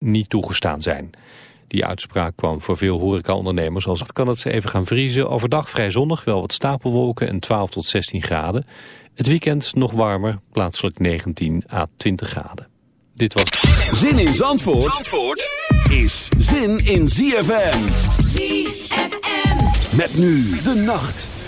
niet toegestaan zijn. Die uitspraak kwam voor veel horecaondernemers als het kan het even gaan vriezen. Overdag vrij zonnig, wel wat stapelwolken en 12 tot 16 graden. Het weekend nog warmer, plaatselijk 19 à 20 graden. Dit was... Zin in Zandvoort, Zandvoort is zin in ZFM. ZFM. Met nu de nacht.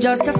Just a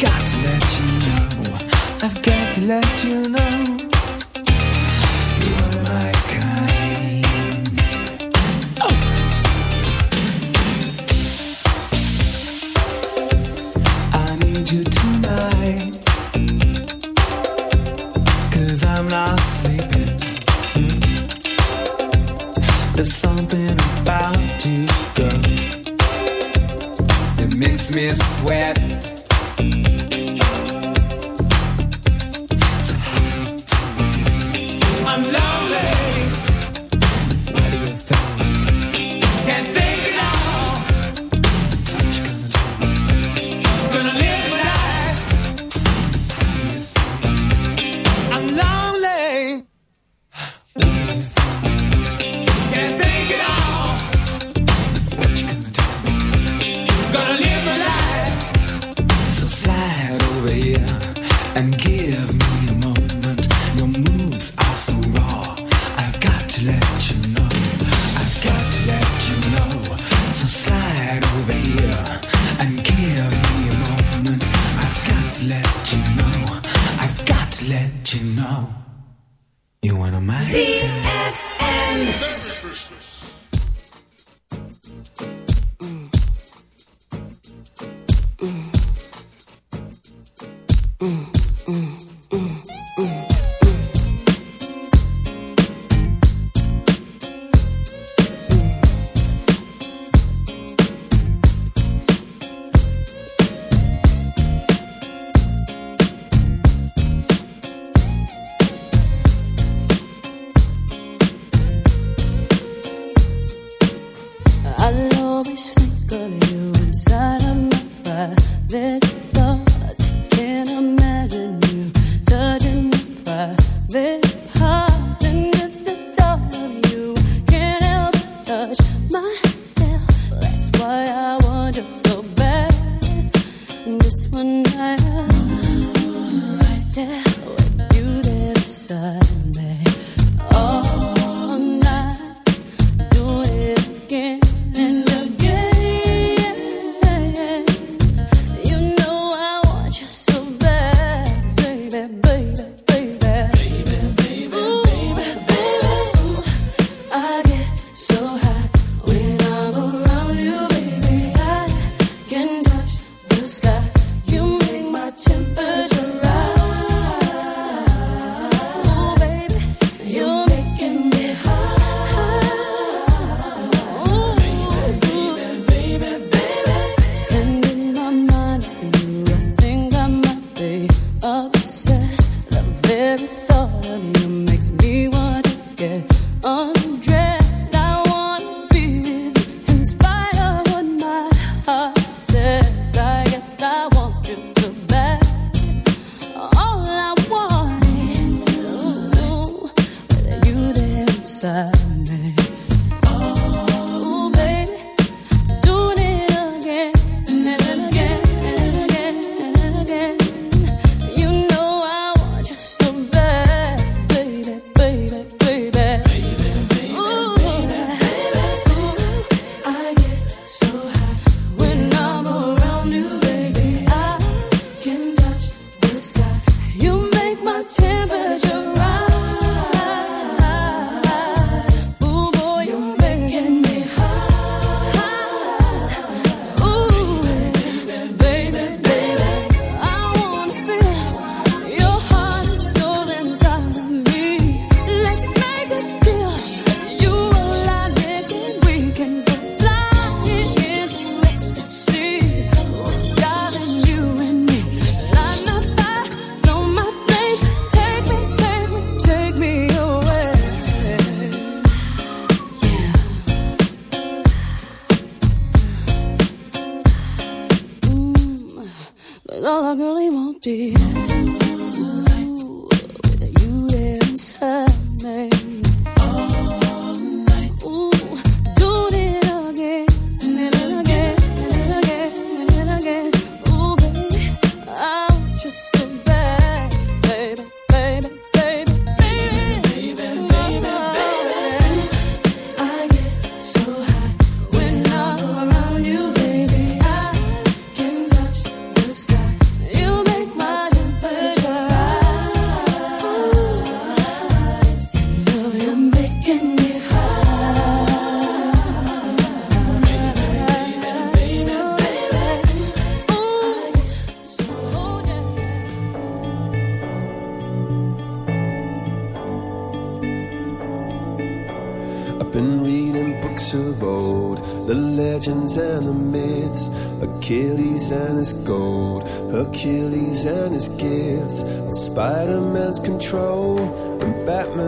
Of you inside of my private thoughts. Can't imagine.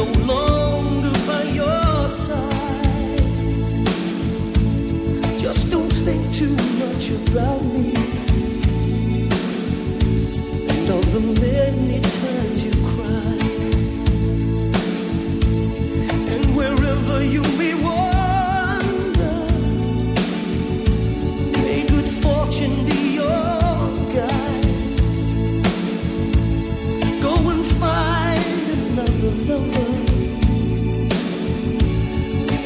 no longer by your side. Just don't think too much about me and all the millions.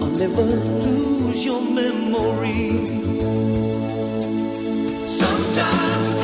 i'll never lose your memory. Sometimes.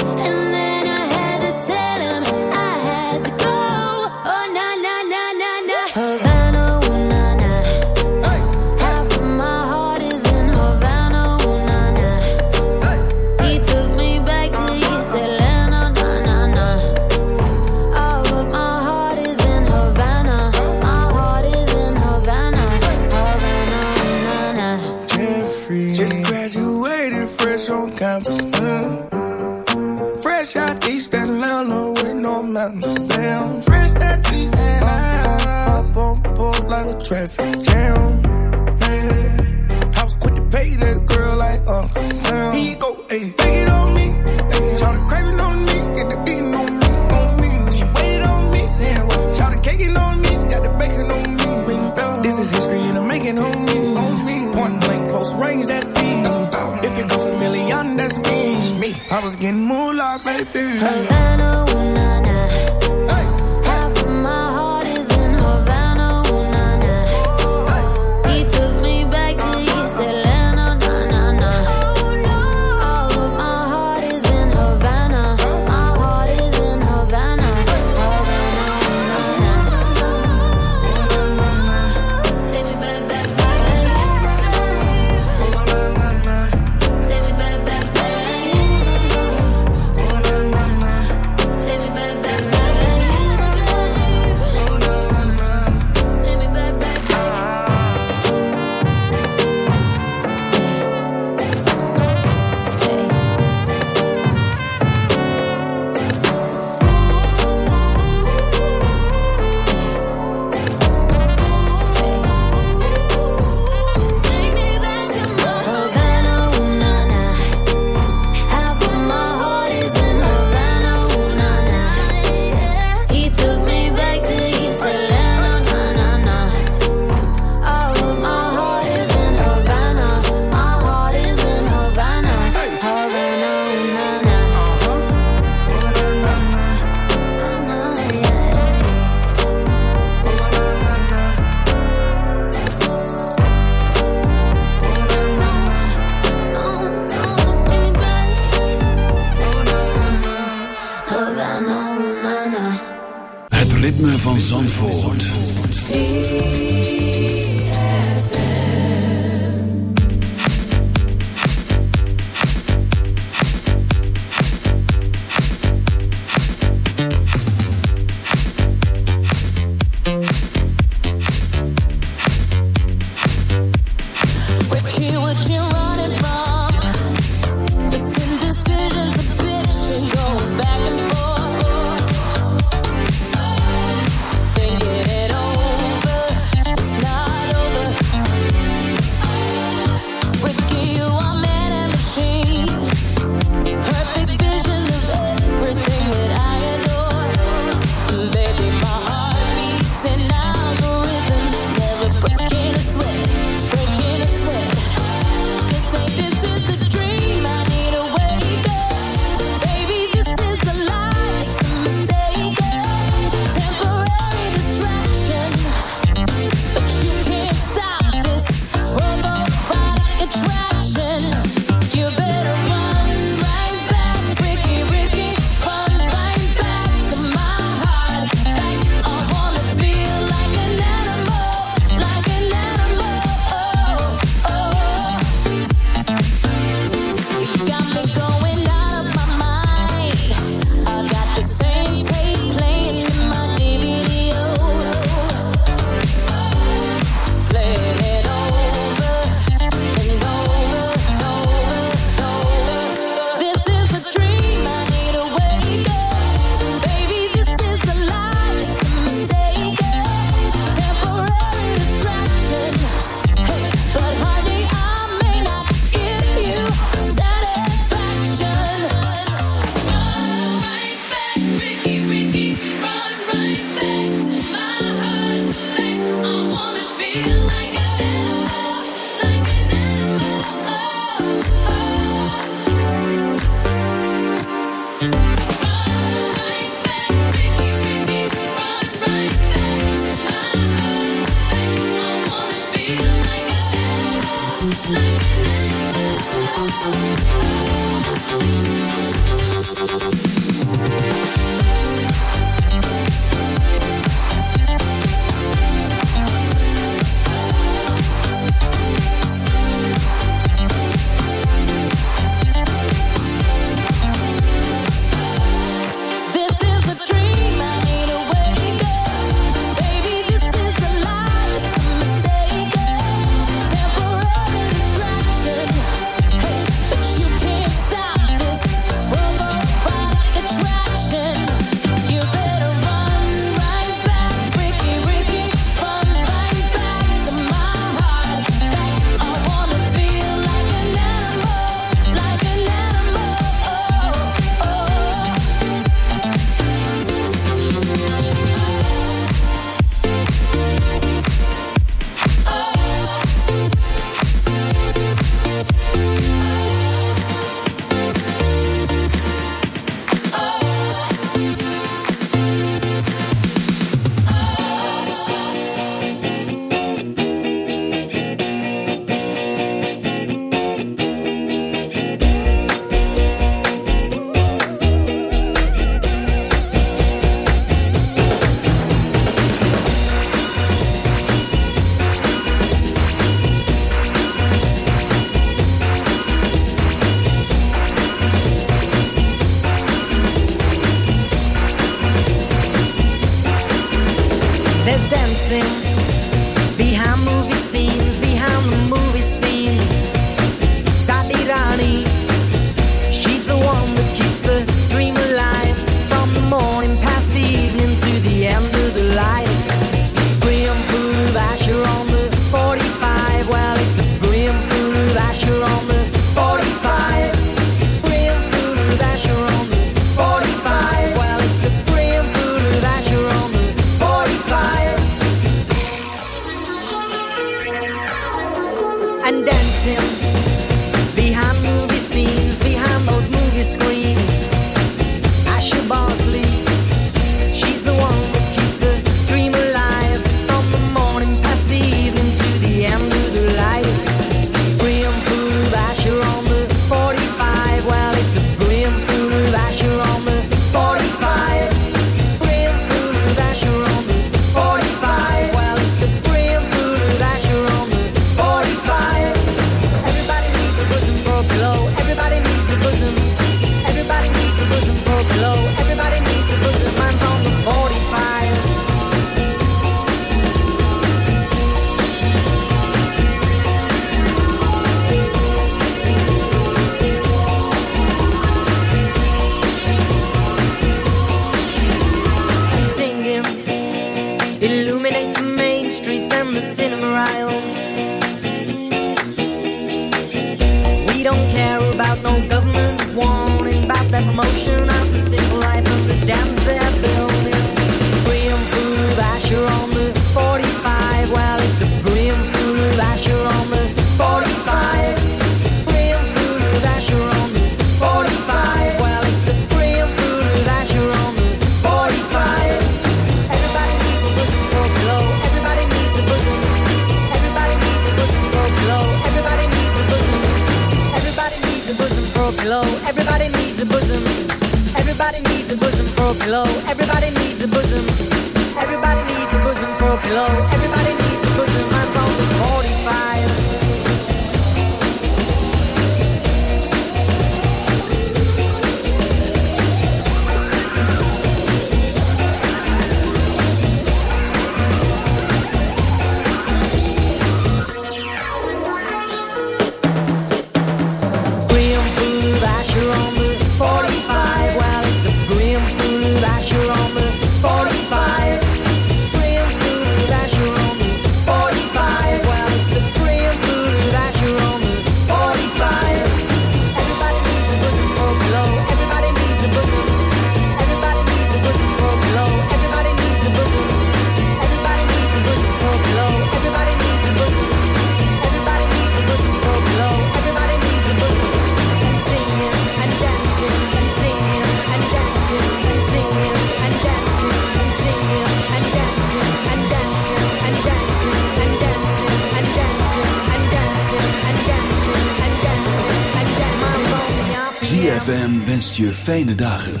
Je fijne dagen.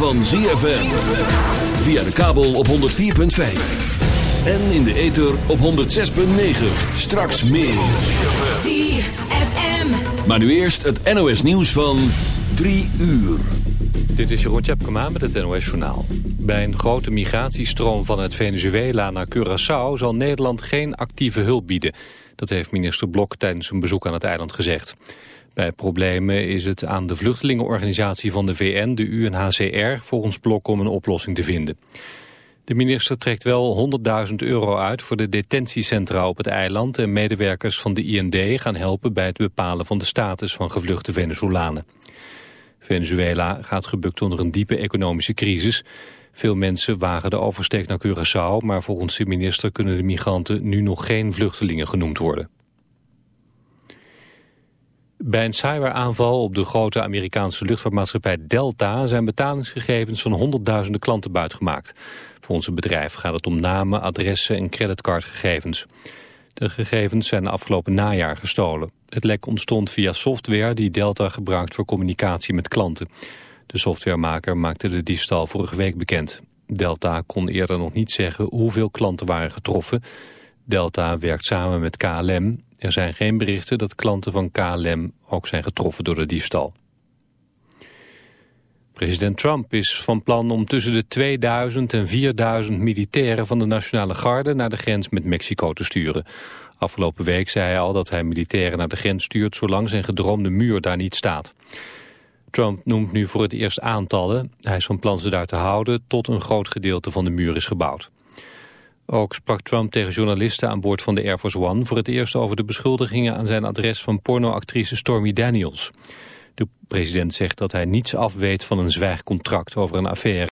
van ZFM. Via de kabel op 104.5. En in de ether op 106.9. Straks meer. ZFM. Maar nu eerst het NOS nieuws van 3 uur. Dit is Jeroen Tjepkema met het NOS Journaal. Bij een grote migratiestroom vanuit Venezuela naar Curaçao... zal Nederland geen actieve hulp bieden. Dat heeft minister Blok tijdens een bezoek aan het eiland gezegd. Bij problemen is het aan de vluchtelingenorganisatie van de VN, de UNHCR... volgens Blok om een oplossing te vinden. De minister trekt wel 100.000 euro uit voor de detentiecentra op het eiland... en medewerkers van de IND gaan helpen bij het bepalen van de status van gevluchte Venezolanen. Venezuela gaat gebukt onder een diepe economische crisis. Veel mensen wagen de oversteek naar Curaçao... maar volgens de minister kunnen de migranten nu nog geen vluchtelingen genoemd worden. Bij een cyberaanval op de grote Amerikaanse luchtvaartmaatschappij Delta... zijn betalingsgegevens van honderdduizenden klanten buitgemaakt. Volgens het bedrijf gaat het om namen, adressen en creditcardgegevens. De gegevens zijn afgelopen najaar gestolen. Het lek ontstond via software die Delta gebruikt voor communicatie met klanten. De softwaremaker maakte de diefstal vorige week bekend. Delta kon eerder nog niet zeggen hoeveel klanten waren getroffen. Delta werkt samen met KLM. Er zijn geen berichten dat klanten van KLM ook zijn getroffen door de diefstal. President Trump is van plan om tussen de 2000 en 4000 militairen van de Nationale Garde naar de grens met Mexico te sturen. Afgelopen week zei hij al dat hij militairen naar de grens stuurt zolang zijn gedroomde muur daar niet staat. Trump noemt nu voor het eerst aantallen. Hij is van plan ze daar te houden tot een groot gedeelte van de muur is gebouwd. Ook sprak Trump tegen journalisten aan boord van de Air Force One... voor het eerst over de beschuldigingen aan zijn adres van pornoactrice Stormy Daniels. De president zegt dat hij niets afweet van een zwijgcontract over een affaire.